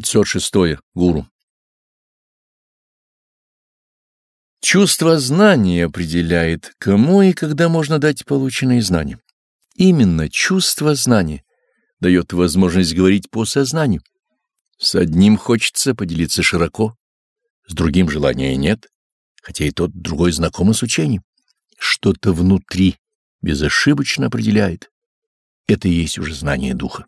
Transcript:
506. Гуру. Чувство знания определяет, кому и когда можно дать полученные знания. Именно чувство знания дает возможность говорить по сознанию. С одним хочется поделиться широко, с другим желания нет, хотя и тот другой знакомый с учением. Что-то внутри безошибочно определяет. Это и есть уже знание духа.